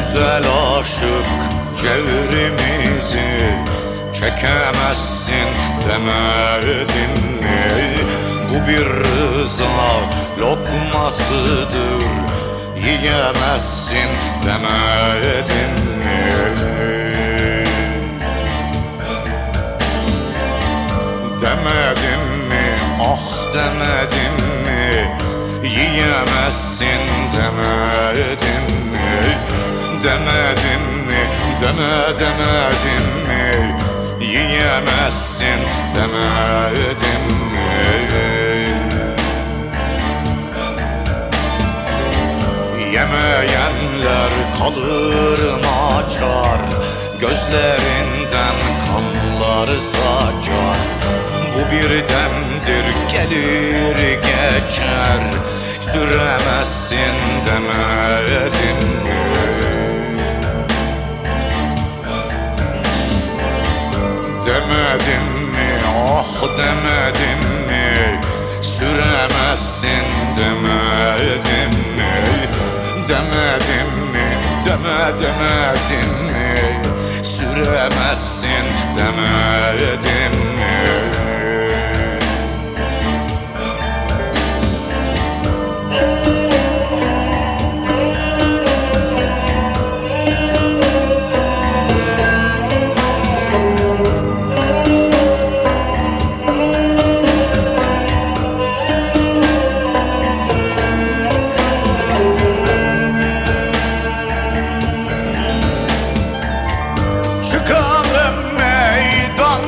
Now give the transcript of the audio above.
güzel aşık çevrimizi Çekemezsin demedin mi? Bu bir rıza lokmasıdır Yiyemezsin demedin mi? Demedim mi? Ah demedim mi? Yiyemezsin demedim mi? Demedim mi? Deme demedim mi? Yiyemezsin demedim mi? Yemeyenler kalır naçar Gözlerinden kanları saçar. Bu bir demdir gelir geçer Süremezsin demedin mi? Mi ah demedim mi? Süremezsin demedim mi? Demedim mi? Deme demedim mi? Süremezsin demedim Çıkalım meydan